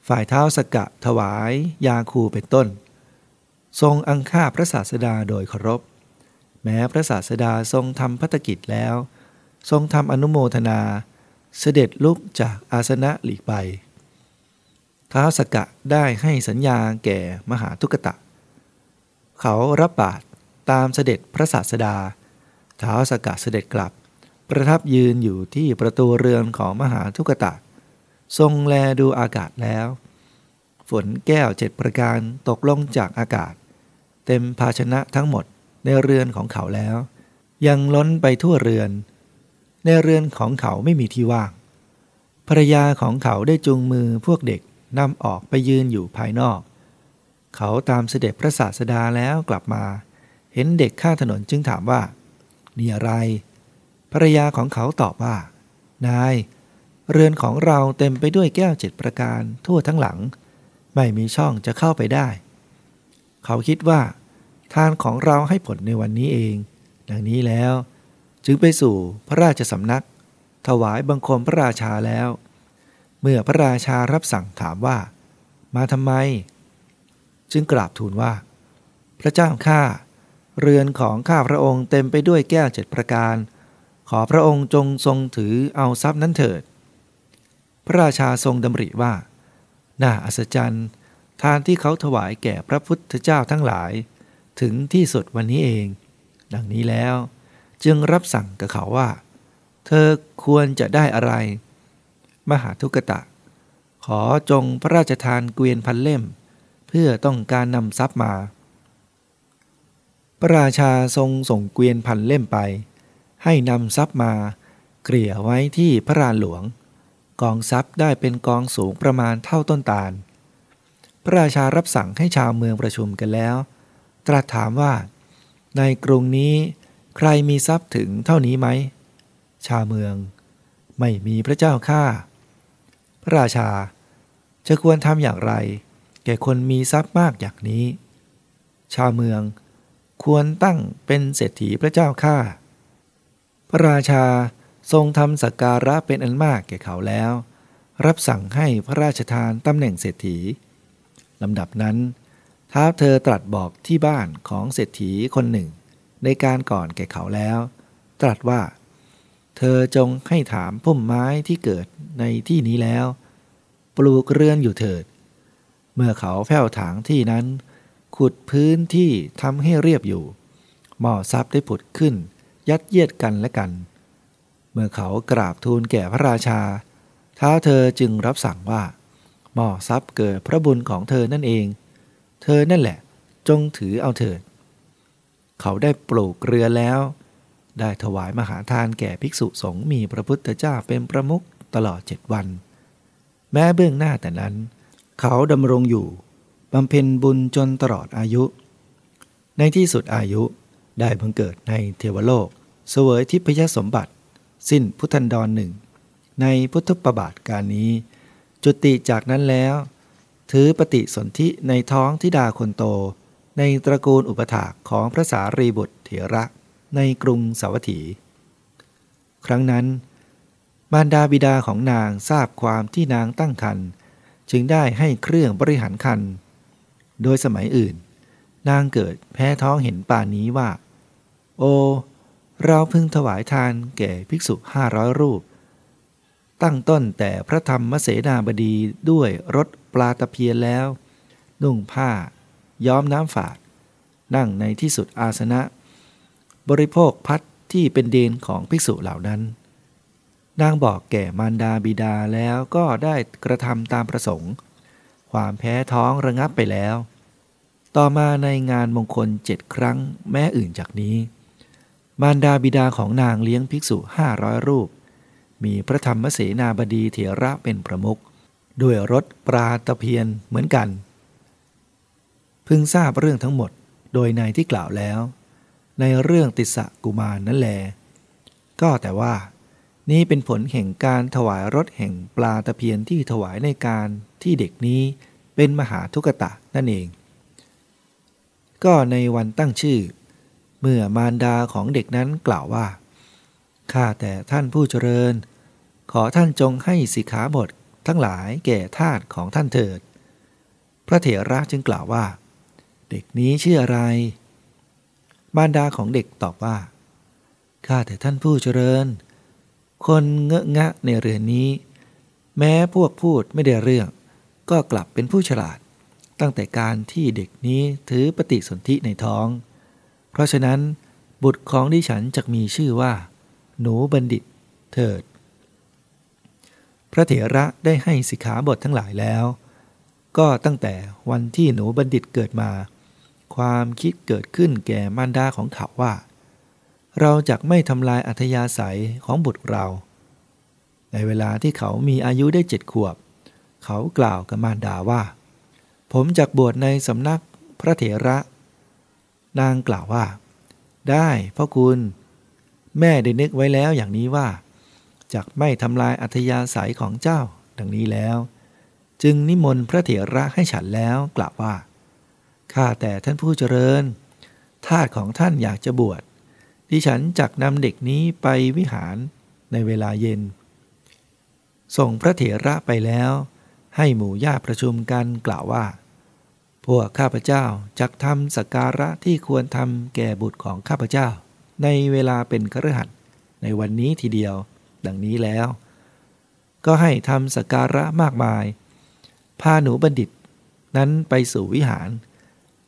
ฝ่ายเท้าสกะถวายยาคูเป็นต้น ทรงอังค่าพระศาสดาโดยเคารพ แม้พระศาสดาทรงทำพัฒกิจแล้ว ทรงทำอนุโมทนา เสด็จลุกจากอาสนะหลีกไปท้าสกะได้ให้สัญญาแก่มหาทุกตะ เขารับบาตรตามเสด็จพระศาสดาท้าวสกัดเสด็จกลับ ประทับยืนอยู่ที่ประตูเรือนของมหาทุกตะ ทรงแลดูอากาศแล้ว ฝนแก้วเจ็ดประการตกลงจากอากาศ เต็มภาชนะทั้งหมดในเรือนของเขาแล้ว ยังล้นไปทั่วเรือน ในเรือนของเขาไม่มีที่ว่างภรรยาของเขาได้จูงมือพวกเด็กนำออกไปยืนอยู่ภายนอก เขาตามเสด็จพระศาสดาแล้วกลับมา เห็นเด็กข้าถนนจึงถามว่า นี่อะไรภรรยาของเขาตอบว่า นาย เรือนของเราเต็มไปด้วยแก้วเจ็ดประการทั่วทั้งหลัง ไม่มีช่องจะเข้าไปได้ เขาคิดว่า ทานของเราให้ผลในวันนี้เอง ดังนี้แล้ว จึงไปสู่พระราชสำนัก ถวายบังคมพระราชาแล้ว เมื่อพระราชารับสั่งถามว่า มาทำไม จึงกราบทูลว่า พระเจ้าข้าเรือนของข้าพระองค์เต็มไปด้วยแก้วเจ็ดประการ ขอพระองค์จงทรงถือเอาทรัพย์นั้นเถิด พระราชาทรงดำริว่า น่าอัศจรรย์ ทานที่เขาถวายแก่พระพุทธเจ้าทั้งหลาย ถึงที่สุดวันนี้เอง ดังนี้แล้ว จึงรับสั่งกับเขาว่า เธอควรจะได้อะไรมมหาทุกตะ ขอจงพระราชทานเกวียนพันเล่ม เพื่อต้องการนำทรัพย์มา พระราชาทรงส่งเกวียนพันเล่มไป ให้นำทรัพย์มา เกลี่ยไว้ที่พระรานหลวง กองทรัพย์ได้เป็นกองสูงประมาณเท่าต้นตาล พระราชารับสั่งให้ชาวเมืองประชุมกันแล้ว ตรัสถามว่า ในกรุงนี้ใครมีทรัพย์ถึงเท่านี้ไหม ชาวเมือง ไม่มีพระเจ้าข้าพระราชาจะควรทำอย่างไร ก่คนมีทรัพย์มากอย่างนี้ ชาวเมืองควรตั้งเป็นเศรษฐีพระเจ้าข้าพระราชาทรงทำสักการะเป็นอันมากแก่เขาแล้ว รับสั่งให้พระราชทานตำแหน่งเศรษฐีลำดับนั้นท้าเธอตรัสบอกที่บ้านของเศรษฐีคนหนึ่ง ในการก่อนแก่เขาแล้ว ตรัสว่า เธอจงให้ถามพุ่มไม้ที่เกิดในที่นี้แล้ว ปลูกเรือนอยู่เถิด มื่อเขาแผ่วถางที่นั้น ขุดพื้นที่ทำให้เรียบอยู่ หม้อซับได้ผุดขึ้น ยัดเยียดกันและกัน เมื่อเขากราบทูลแก่พระราชาท้าเธอจึงรับสั่งว่า หม้อซับเกิดพระบุญของเธอนั่นเอง เธอนั่นแหละ จงถือเอาเถิด เขาได้ปลูกเรือแล้ว ได้ถวายมหาทานแก่ภิกษุสงฆ์มีพระพุทธเจ้าเป็นประมุขตลอดเจ็ดวัน แม้เบื้องหน้าแต่นั้น เขาดำรงอยู่บำเพ็ญบุญจนตลอดอายุ ในที่สุดอายุได้บังเกิดในเทวโลก เสวยทิพยสมบัติ สิ้นพุทธันดรหนึ่ง ในพุทธประบาทการนี้ จุติจากนั้นแล้ว ถือปฏิสนธิในท้องทิดาคนโต ในตระกูลอุปถากของพระสารีบุตรเถระในกรุงสาวัตถี ครั้งนั้น มารดาบิดาของนางทราบความที่นางตั้งครรภ์ จึงได้ให้เครื่องบริหารครรภ์โดยสมัยอื่น นางเกิดแพ้ท้องเห็นป่านนี้ว่า โอ เราพึงถวายทานแก่ภิกษุห้าร้อยรูป ตั้งต้นแต่พระธรรมเสนาบดีด้วยรถปลาตะเพียนแล้ว นุ่งผ้า ย้อมน้ำฝาด นั่งในที่สุดอาสนะ บริโภคพัดที่เป็นเดนของภิกษุเหล่านั้น นางบอกแก่มารดาบิดาแล้วก็ได้กระทำตามประสงค์ ความแพ้ท้องระงับไปแล้ว ต่อมาในงานมงคลเจ็ดครั้งแม้อื่นจากนี้ มารดาบิดาของนางเลี้ยงภิกษุห้าร้อยรูป มีพระธรรมเสนาบดีเถระเป็นประมุขด้วยรถปราตะเพียนเหมือนกัน พึงทราบเรื่องทั้งหมดโดยในที่กล่าวแล้ว ในเรื่องติสะกุมารนนั่นแล ก็แต่ว่า นี้เป็นผลแห่งการถวายรถแห่งปลาตะเพียนที่ถวายในการที่เด็กนี้เป็นมหาทุกตะนั่นเอง ก็ในวันตั้งชื่อ เมื่อมารดาของเด็กนั้นกล่าวว่า ข้าแต่ท่านผู้เจริญ ขอท่านจงให้สิขาบททั้งหลายแก่ทาตของท่านเถิด พระเถระจึงกล่าวว่า เด็กนี้ชื่ออะไร มารดาของเด็กตอบว่า ข้าแต่ท่านผู้เจริญ คนเงอะงะในเรือนนี้ แม้พวกพูดไม่ได้เรื่อง ก็กลับเป็นผู้ฉลาด ตั้งแต่การที่เด็กนี้ถือปฏิสนธิในท้อง เพราะฉะนั้นบุตรของดิฉันจะมีชื่อว่า หนูบัณฑิตเถิด พระเถระได้ให้สิกขาบททั้งหลายแล้ว ก็ตั้งแต่วันที่หนูบัณฑิตเกิดมา ความคิดเกิดขึ้นแก่มารดาของเขาว่า เราจะไม่ทำลายอัธยาศัยของบุตรเรา ในเวลาที่เขามีอายุได้เจ็ดขวบ เขากล่าวกับมารดาว่า ผมจักบวชในสำนักพระเถระ นางกล่าวว่า ได้พ่อคุณ แม่ได้นึกไว้แล้วอย่างนี้ว่าจักไม่ทำลายอัธยาศัยของเจ้าดังนี้แล้ว จึงนิมนต์พระเถระให้ฉันแล้วกล่าวว่าข้าแต่ท่านผู้เจริญทาสของท่านอยากจะบวช ดิฉันจักนำเด็กนี้ไปวิหารในเวลาเย็น ส่งพระเถระไปแล้ว ให้หมู่ญาติประชุมกันกล่าวว่า พวกข้าพเจ้าจักทำสักการะที่ควรทำแก่บุตรของข้าพเจ้า ในเวลาเป็นครหัสในวันนี้ทีเดียว ดังนี้แล้ว ก็ให้ทำสักการะมากมาย พาหนูบัณฑิต นั้นไปสู่วิหาร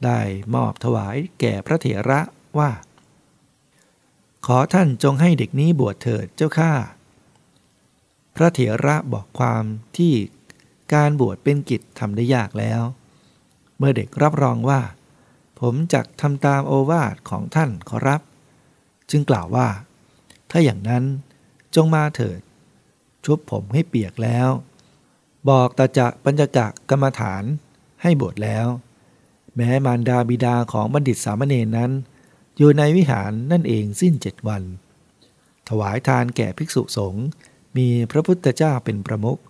ได้มอบถวายแก่พระเถระว่า ขอท่านจงให้เด็กนี้บวชเถิดเจ้าข้าพระเถระบอกความที่การบวชเป็นกิจทำได้ยากแล้ว เมื่อเด็กรับรองว่า ผมจักทำตามโอวาทของท่านขอรับ จึงกล่าวว่า ถ้าอย่างนั้นจงมาเถิด ชุบผมให้เปียกแล้ว บอกตาจะปัญจกะกรรมฐานให้บวชแล้ว แม้มารดาบิดาของบัณฑิตสามเณรนั้น อยู่ในวิหารนั่นเองสิ้นเจ็ดวัน ถวายทานแก่ภิกษุสงฆ์มีพระพุทธเจ้าเป็นประมุข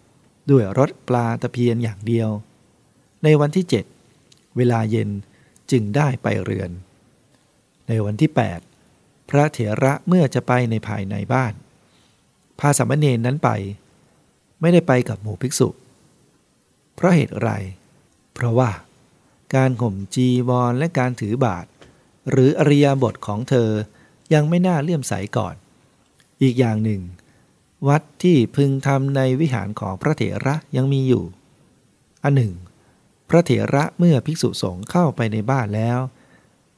ด้วยรถปลาตะเพียนอย่างเดียว ในวันที่เจ็ดเวลาเย็นจึงได้ไปเรือน ในวันที่ 8 พระเถระเมื่อจะไปในภายในบ้าน พาสามเณรนั้นไป ไม่ได้ไปกับหมู่ภิกษุ เพราะเหตุไร เพราะว่า การห่มจีวรและการถือบาท หรืออริยบทของเธอยังไม่น่าเลื่อมใสก่อน อีกอย่างหนึ่ง วัดที่พึงทำในวิหารของพระเถระยังมีอยู่ อันหนึ่ง พระเถระเมื่อภิกษุสงฆ์เข้าไปในบ้านแล้ว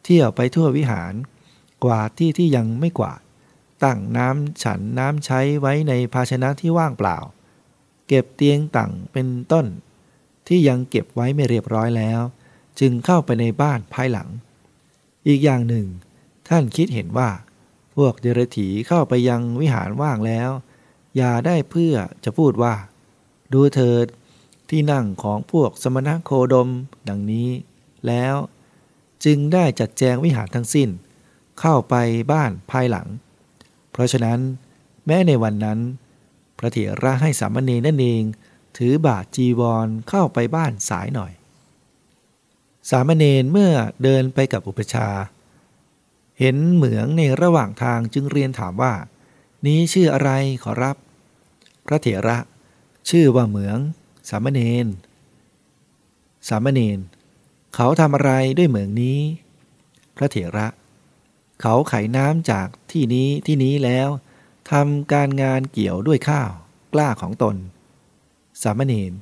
เที่ยวไปทั่ววิหาร กวาดที่ที่ยังไม่กวาด ตั้งน้ำฉันน้ำใช้ไว้ในภาชนะที่ว่างเปล่า เก็บเตียงตั้งเป็นต้น ที่ยังเก็บไว้ไม่เรียบร้อยแล้ว จึงเข้าไปในบ้านภายหลัง อีกอย่างหนึ่ง ท่านคิดเห็นว่า พวกเดรถีเข้าไปยังวิหารว่างแล้ว อย่าได้เพื่อจะพูดว่า ดูเถิดที่นั่งของพวกสมณะโคดมดังนี้ แล้วจึงได้จัดแจงวิหารทั้งสิ้น เข้าไปบ้านภายหลัง เพราะฉะนั้น แม้ในวันนั้น พระเถระให้สามเณรนั่นเอง ถือบาทจีวรเข้าไปบ้านสายหน่อย สามเณรเมื่อเดินไปกับอุปชา เห็นเหมืองในระหว่างทางจึงเรียนถามว่า นี้ชื่ออะไรขอรับ พระเถระ ชื่อว่าเหมือง สามเณรสามเณรเขาทำอะไรด้วยเหมืองนี้ พระเถระ เขาไขน้ำจากที่นี้ที่นี้แล้วทำการงานเกี่ยวด้วยข้าว กล้าของตน สามเณร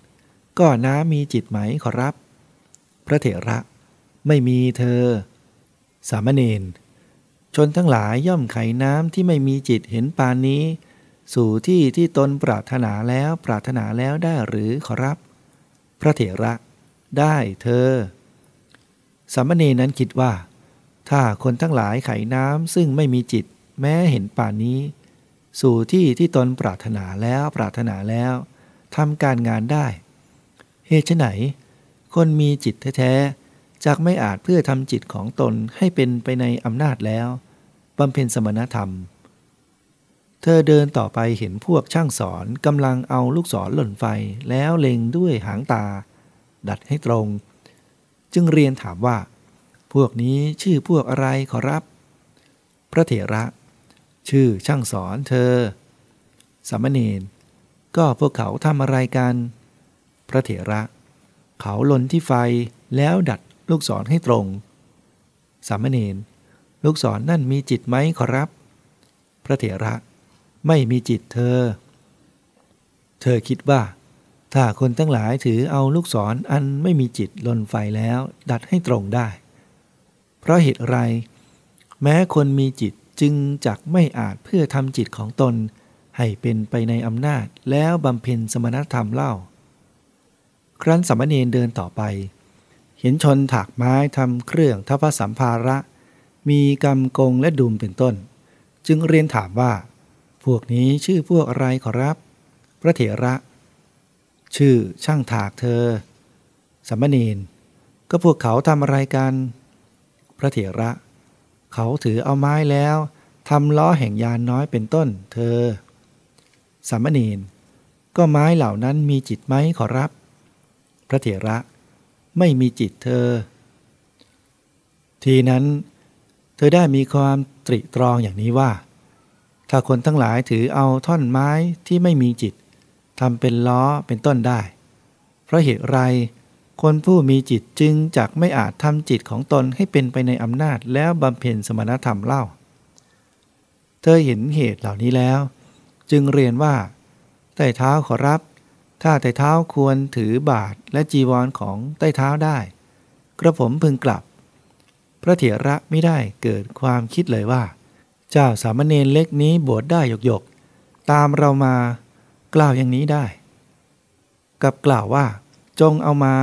ก็น้ำมีจิตไหมขอรับ พระเถระ ไม่มีเธอ สามเณรชนทั้งหลายย่อมไขน้ำที่ไม่มีจิตเห็นปานนี้ สู่ที่ที่ตนปรารถนาแล้วปรารถนาแล้วได้หรือขอรับ พระเถระ ได้เธอ สามเณรนั้นคิดว่า ถ้าคนทั้งหลายไขน้ำซึ่งไม่มีจิต แม้เห็นป่านนี้ สู่ที่ที่ตนปรารถนาแล้วปรารถนาแล้วทำการงานได้ เหตุไหน คนมีจิตแท้ๆจากไม่อาจเพื่อทำจิตของตนให้เป็นไปในอำนาจแล้วบำเพ็ญสมณธรรม เธอเดินต่อไปเห็นพวกช่างสอนกำลังเอาลูกศรหล่นไฟแล้วเล็งด้วยหางตา ดัดให้ตรง จึงเรียนถามว่า พวกนี้ชื่อพวกอะไรขอรับ พระเถระ ชื่อช่างสอนเธอ สามเณรก็พวกเขาทำอะไรกัน พระเถระ เขาลนที่ไฟแล้วดัดลูกศรให้ตรง สามเณรลูกศรนนั่นมีจิตไหมขอรับ พระเถระไม่มีจิตเธอ เธอคิดว่า ถ้าคนทั้งหลายถือเอาลูกศรออันไม่มีจิตลนไฟแล้วดัดให้ตรงได้ เพราะเหตุไร แม้คนมีจิตจึงจักไม่อาจเพื่อทำจิตของตน ให้เป็นไปในอำนาจแล้วบำเพ็ญสมณธรรมเล่า ครั้นสามเณรเดินต่อไป เห็นชนถากไม้ทำเครื่องทัพสัมภาระ มีกำกงและดุมเป็นต้น จึงเรียนถามว่า พวกนี้ชื่อพวกอะไรขอรับ พระเถระ ชื่อช่างถากเธอสามเณรก็พวกเขาทำอะไรกัน พระเถระ เขาถือเอาไม้แล้วทำล้อแห่งยานน้อยเป็นต้น เธอสามเณรก็ไม้เหล่านั้นมีจิตไหมขอรับ ระเถระ ไม่มีจิตเธอ ทีนั้น เธอได้มีความตริตรองอย่างนี้ว่า ถ้าคนทั้งหลายถือเอาท่อนไม้ที่ไม่มีจิตทำเป็นล้อเป็นต้นได้ เพราะเหตุไรคนผู้มีจิตจึงจักไม่อาจทำจิตของตนให้เป็นไปในอำนาจแล้วบำเพ็ญสมณธรรมเล่า เธอเห็นเหตุเหล่านี้แล้ว จึงเรียนว่าใต้เท้าขอรับ ถ้าใต้เท้าควรถือบาทและจีวรของใต้เท้าได้ กระผมพึงกลับ พระเถระไม่ได้เกิดความคิดเลยว่า เจ้าสามเณรเล็กนี้บวชได้หยกๆ ตามเรามากล่าวอย่างนี้ได้ กับกล่าวว่า จงเอามา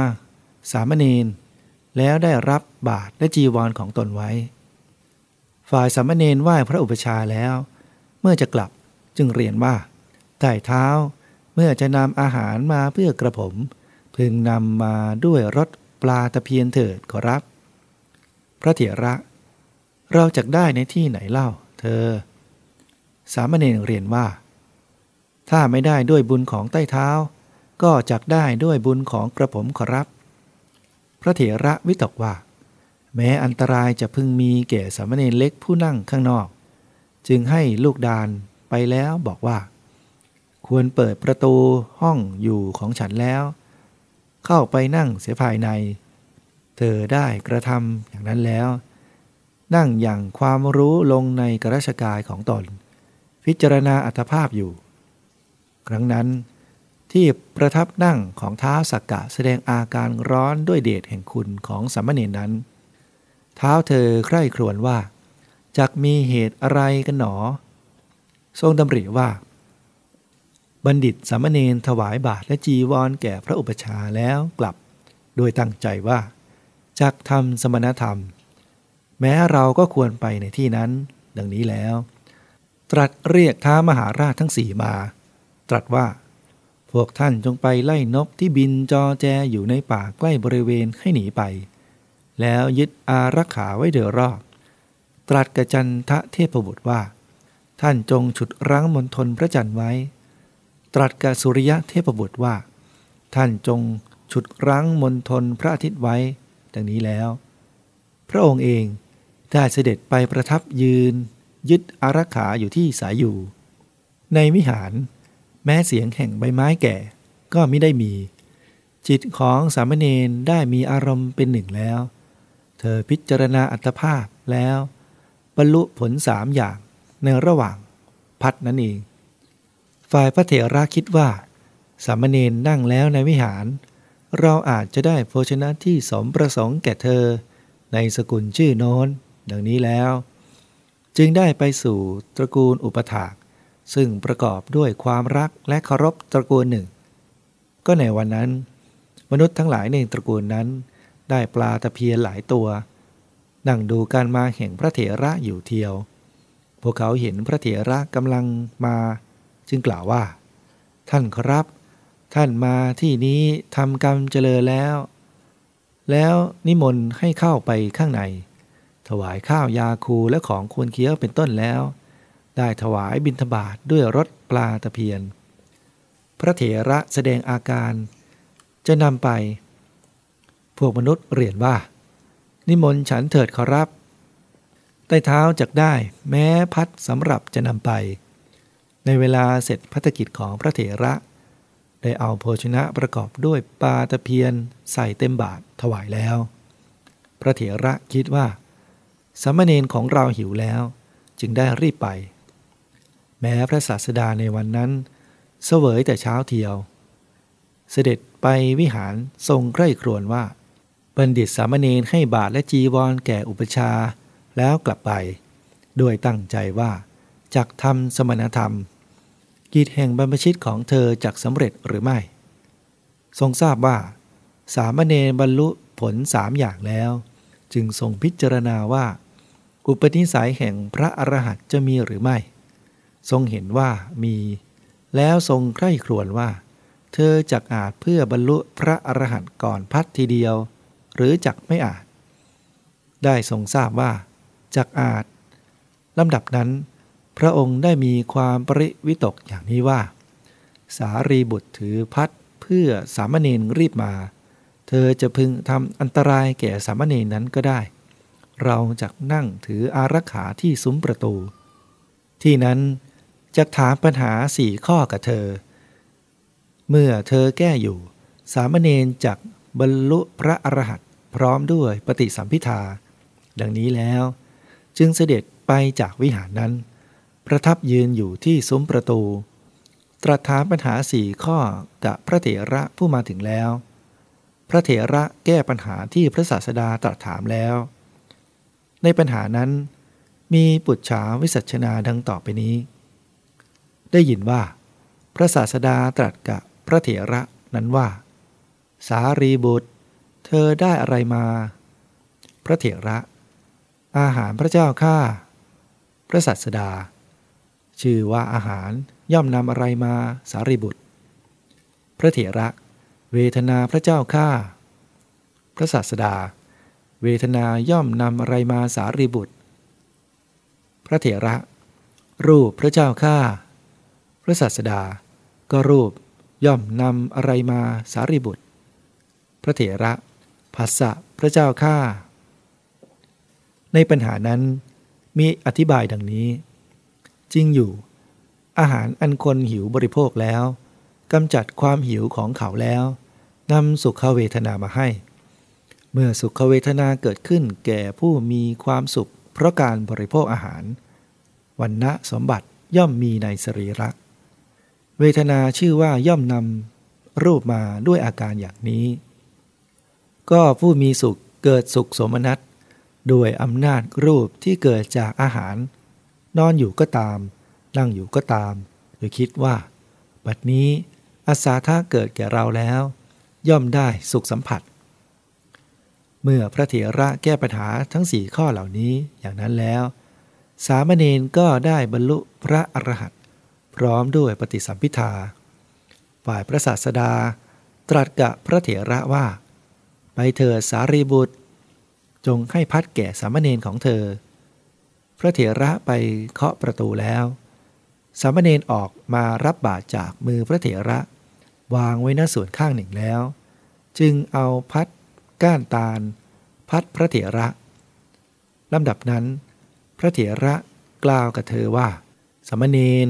สามเณรแล้วได้รับบาตรและจีวรของตนไว้ ฝ่ายสามเณรไหว้พระอุปชาแล้ว เมื่อจะกลับจึงเรียนว่าใต้เท้า มื่อจะนำอาหารมาเพื่อกระผม พึงนำมาด้วยรถปลาตะเพียนเถิดขอรับ พระเถระ เราจะได้ในที่ไหนเล่า เธอ สามเณรเรียนว่า ถ้าไม่ได้ด้วยบุญของใต้เท้า ก็จักได้ด้วยบุญของกระผมขอรับ พระเถระวิตกว่า แม้อันตรายจะพึงมีแก่สามเณรเล็กผู้นั่งข้างนอก จึงให้ลูกดานไปแล้วบอกว่า ควรเปิดประตูห้องอยู่ของฉันแล้ว เข้าไปนั่งเสียภายใน เธอได้กระทำอย่างนั้นแล้ว นั่งอย่างความรู้ลงในกระชกายของตน พิจารณาอัตภาพอยู่ ครั้งนั้นที่ประทับนั่งของท้าสักกะแสดงอาการร้อนด้วยเดชแห่งคุณของสัมมเนนนั้น เท้าเธอใคร่ครวญว่าจักมีเหตุอะไรกันหนอ ทรงดำริว่า บัณฑิตสามเณรถวายบาตรและจีวรแก่พระอุปชาแล้วกลับ โดยตั้งใจว่าจักทำสมณธรรม แม้เราก็ควรไปในที่นั้น ดังนี้แล้ว ตรัสเรียกท้ามหาราชทั้งสี่มา ตรัสว่า พวกท่านจงไปไล่นกที่บินจอแจอยู่ในป่าใกล้บริเวณให้หนีไป แล้วยึดอารักขาไว้เดือรอบ ตรัสกจันทะเทพบุตรว่า ท่านจงฉุดรั้งมณฑลพระจันทร์ไว้ ตรัสกสุริยะเทพบุตรว่า ท่านจงฉุดรั้งมณฑลพระอาทิตย์ไว้ดังนี้แล้ว พระองค์เองได้เสด็จไปประทับยืน ยึดอารักขาอยู่ที่สายอยู่ ในวิหาร แม้เสียงแห่งใบไม้แก่ก็ไม่ได้มี จิตของสามเณรได้มีอารมณ์เป็นหนึ่งแล้ว เธอพิจารณาอัตภาพแล้ว บรรลุผลสามอย่างในระหว่างพัดนั่นเอง ฝ่ายพระเถระคิดว่า สามเณรนั่งแล้วในวิหาร เราอาจจะได้โภชนะที่สมประสงค์แก่เธอ ในสกุลชื่อโน้น ดังนี้แล้ว จึงได้ไปสู่ตระกูลอุปถากซึ่งประกอบด้วยความรักและเคารพตระกูลหนึ่ง ก็ในวันนั้น มนุษย์ทั้งหลายในตระกูลนั้น ได้ปลาตะเพียนหลายตัว นั่งดูการมาแห่งพระเถระอยู่เทียว พวกเขาเห็นพระเถระกำลังมา จึงกล่าวว่า ท่านครับ ท่านมาที่นี้ทำกรรมเจริญแล้ว แล้วนิมนต์ให้เข้าไปข้างใน ถวายข้าวยาคูและของควรเคี้ยวเป็นต้นแล้ว ได้ถวายบิณฑบาตด้วยรถปลาตะเพียน พระเถระแสดงอาการ จะนำไป พวกมนุษย์เรียนว่า นิมนต์ฉันเถิดขอรับใต้เท้าจักได้แม้พัดสำหรับจะนำไป ในเวลาเสร็จพัฒกิจของพระเถระ ได้เอาโภชนะประกอบด้วยปลาตะเพียนใส่เต็มบาทถวายแล้ว พระเถระคิดว่าสมณเณรของเราหิวแล้ว จึงได้รีบไป แม้พระศาสดาในวันนั้น เสวยแต่เช้าเทียว เสด็จไปวิหารทรงใกล้ครวนว่า บัณฑิตสามเณรให้บาทและจีวรแก่อุปชาแล้วกลับไป ด้วยตั้งใจว่าจักทำสมณธรรม กิจแห่งบรรพชิตของเธอจักสำเร็จหรือไม่ ทรงทราบว่า สามเณรบรรลุผลสามอย่างแล้ว จึงทรงพิจารณาว่า อุปนิสัยแห่งพระอรหันต์จะมีหรือไม่ ทรงเห็นว่ามี แล้วทรงใคร่ครวญว่า เธอจักอาจเพื่อบรรลุพระอรหันต์ก่อนพัดทีเดียว หรือจักไม่อาจ ได้ทรงทราบว่าจักอาจลำดับนั้น พระองค์ได้มีความปริวิตกอย่างนี้ว่า สารีบุตรถือพัดเพื่อสามเณรรีบมา เธอจะพึงทำอันตรายแก่สามเณรนั้นก็ได้ เราจะนั่งถืออารักขาที่ซุ้มประตู ที่นั้นจะถามปัญหาสี่ข้อกับเธอ เมื่อเธอแก้อยู่ สามเณรจักบรรลุพระอรหันต์พร้อมด้วยปฏิสัมพิทาดังนี้แล้ว จึงเสด็จไปจากวิหารนั้น ประทับยืนอยู่ที่ซุ้มประตู ตรัสถามปัญหาสี่ข้อกับพระเถระผู้มาถึงแล้ว พระเถระแก้ปัญหาที่พระศาสดาตรัสถามแล้ว ในปัญหานั้นมีปุจฉาวิสัชนาดังต่อไปนี้ ได้ยินว่า พระศาสดาตรัสกับพระเถระนั้นว่า สารีบุตร เธอได้อะไรมา พระเถระ อาหารพระเจ้าข้าพระสัสดา ชื่อว่าอาหารย่อมนำอะไรมาสารีบุตร พระเถระ เวทนาพระเจ้าข้าพระสัสดา เวทนาย่อมนำอะไรมาสารีบุตร พระเถระ รูปพระเจ้าข้าพระสัสดา ก็รูปย่อมนำอะไรมาสารีบุตร พระเถระภาษะพระเจ้าข้าในปัญหานั้นมีอธิบายดังนี้ จริงอยู่ อาหารอันคนหิวบริโภคแล้วกำจัดความหิวของเขาแล้วนำสุขเวทนามาให้ เมื่อสุขเวทนาเกิดขึ้นแก่ผู้มีความสุข เพราะการบริโภคอาหารวันณะสมบัติย่อมมีในสรีระ เวทนาชื่อว่าย่อมนำรูปมาด้วยอาการอย่างนี้ ก็ผู้มีสุขเกิดสุขสมนัตด้วยอำนาจรูปที่เกิดจากอาหาร นอนอยู่ก็ตาม นั่งอยู่ก็ตาม หรือคิดว่า บัดนี้อาสาท่าเกิดแก่เราแล้ว ย่อมได้สุขสัมผัส เมื่อพระเถระแก้ปัญหาทั้งสี่ข้อเหล่านี้อย่างนั้นแล้ว สามเณรก็ได้บรรลุพระอรหันต์พร้อมด้วยปฏิสัมพิทาฝ่ายพระศาสดา ตรัสกับพระเถระว่า ไปเถิดสารีบุตร จงให้พัดแก่สามเณรของเธอ พระเถระไปเคาะประตูแล้ว สามเณรออกมารับบาตรจากมือพระเถระ วางไว้หน้าส่วนข้างหนึ่งแล้ว จึงเอาพัดก้านตาล พัดพระเถระลำดับนั้น พระเถระกล่าวกับเธอว่า สามเณร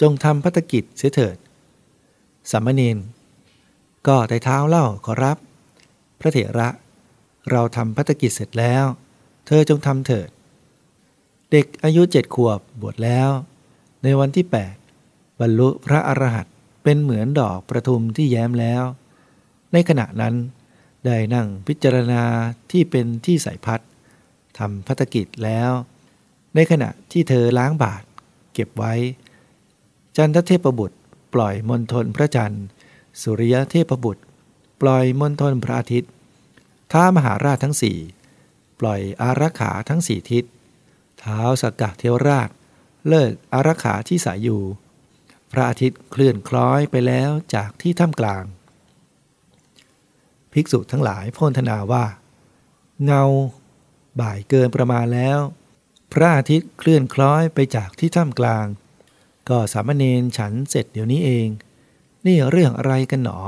จงทำพัฒกิจเสียเถิด สามเณรก็ไต่เท้าเล่าขอรับ พระเถระ เราทำพัฒกิจเสร็จแล้ว เธอจงทำเถิด เด็กอายุเจ็ดขวบบวชแล้ว ในวันที่ 8 บรรลุพระอรหันต์เป็นเหมือนดอกประทุมที่แย้มแล้ว ในขณะนั้น ได้นั่งพิจารณาที่เป็นที่ใส่พัดทำพัฒกิจแล้ว ในขณะที่เธอล้างบาทเก็บไว้ จันทเทพบุตรปล่อยมนทนพระจันทร์ สุริยเทพบุตร ปล่อยมนทนพระอาทิตย์ท้ามหาราชทั้งสี่ปล่อยอารักขาทั้งสี่ทิศ ท้าสกกะเทวราช เลิกอารักขาที่สายอยู่ พระอาทิตย์เคลื่อนคล้อยไปแล้วจากที่ถ้ำกลาง ภิกษุทั้งหลายพ้นธนาว่า เงา บ่ายเกินประมาณแล้ว พระอาทิตย์เคลื่อนคล้อยไปจากที่ถ้ำกลาง ก็สามเณรฉันเสร็จเดี๋ยวนี้เอง นี่เรื่องอะไรกันหนอ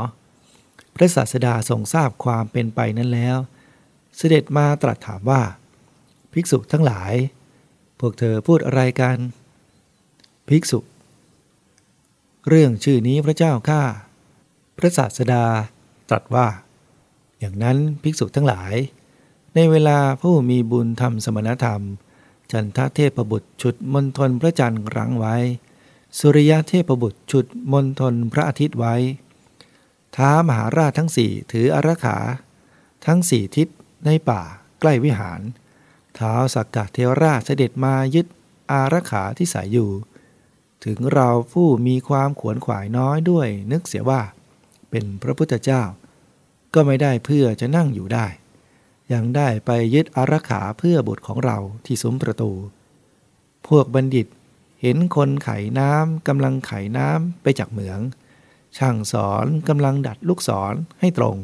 พระศาสดาทรงทราบความเป็นไปนั้นแล้ว เสด็จมาตรัสถามว่า ภิกษุทั้งหลาย พวกเธอพูดอะไรกัน ภิกษุ เรื่องชื่อนี้พระเจ้าข้าพระศาสดาตรัสว่า อย่างนั้นภิกษุทั้งหลาย ในเวลาผู้มีบุญทำสมณธรรม จันทเทพบุตรชุดมณฑลพระจันทร์รังไว้ สุริยะเทพบุตรชุดมณฑลพระอาทิตย์ไว้ ท้ามหาราชทั้งสี่ถืออารักขา ทั้งสี่ทิศในป่าใกล้วิหาร ท้าสักกะเทวราชเสด็จมายึดอารักขาที่ใส่อยู่ ถึงเราผู้มีความขวนขวายน้อยด้วยนึกเสียว่า เป็นพระพุทธเจ้า ก็ไม่ได้เพื่อจะนั่งอยู่ได้ ยังได้ไปยึดอารักขาเพื่อบุตรของเราที่ซุ้มประตู พวกบัณฑิตเห็นคนไขน้ำกำลังไขน้ำไปจากเหมือง ช่างสอนกำลังดัดลูกศรให้ตรง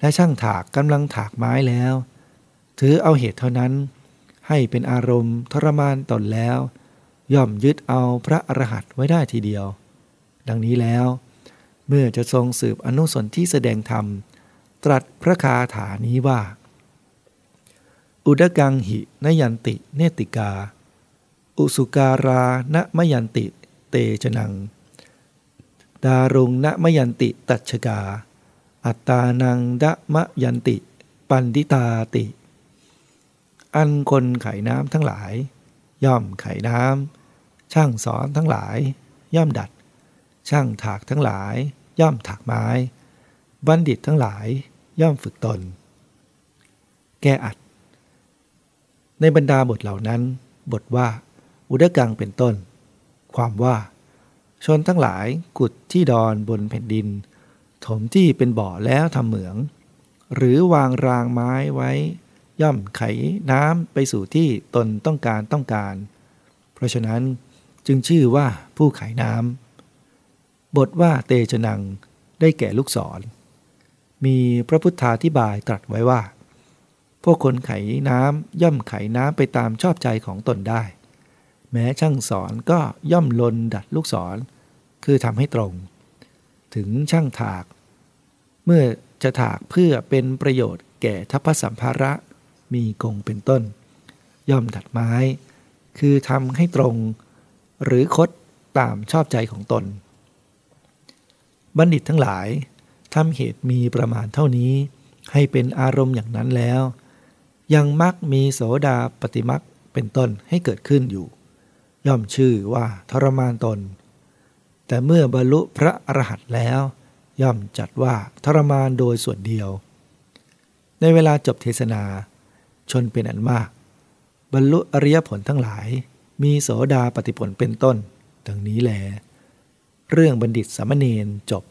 และช่างถากกำลังถากไม้แล้ว ถือเอาเหตุเท่านั้น ให้เป็นอารมณ์ทรมานตนแล้ว ย่อมยึดเอาพระอรหันต์ไว้ได้ทีเดียว ดังนี้แล้ว เมื่อจะทรงสืบอนุสนที่แสดงธรรม ตรัสพระคาถานี้ว่า อุดกังหินยันติเนติกา อุสุการานมยันติเตจนัง ดารุงณมยันติตัชกา อัตตานังดะมยันติ ปันดิตาติ อันคนไขน้ำทั้งหลาย ย่อมไขน้ำช่างสอนทั้งหลาย ย่อมดัด ช่างถากทั้งหลาย ย่อมถักไม้ บัณฑิตทั้งหลาย ย่อมฝึกตน แก้อัด ในบรรดาบทเหล่านั้น บทว่า อุดกังเป็นต้น ความว่า ชนทั้งหลายขุดที่ดอนบนแผ่นดิน ถมที่เป็นบ่อแล้วทำเหมือง หรือวางรางไม้ไว้ ย่อมไขน้ำไปสู่ที่ตนต้องการต้องการ เพราะฉะนั้นจึงชื่อว่าผู้ไขน้ำบทว่าเตชนังได้แก่ลูกศร มีพระพุทธาธิบายตรัสไว้ว่า พวกคนไขน้ำย่อมไขน้ำไปตามชอบใจของตนได้ แม้ช่างสอนก็ย่อมลนดัดลูกศร คือทำให้ตรง ถึงช่างถาก เมื่อจะถากเพื่อเป็นประโยชน์แก่ทัพสัมภาระ มีกงเป็นต้น ย่อมดัดไม้ คือทำให้ตรง หรือคดตามชอบใจของตน บัณฑิตทั้งหลายทำเหตุมีประมาณเท่านี้ ให้เป็นอารมณ์อย่างนั้นแล้ว ยังมักมีโสดาปฏิมักเป็นต้นให้เกิดขึ้นอยู่ ย่อมชื่อว่าทรมานตน แต่เมื่อบรรลุพระอรหันต์แล้ว ย่อมจัดว่าทรมานโดยส่วนเดียว ในเวลาจบเทศนา ชนเป็นอันมาก บรรลุอริยผลทั้งหลาย มีโสดาปฏิผลเป็นต้น ดังนี้แลเรื่องบัณฑิตสามเณรจบ